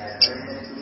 Yeah.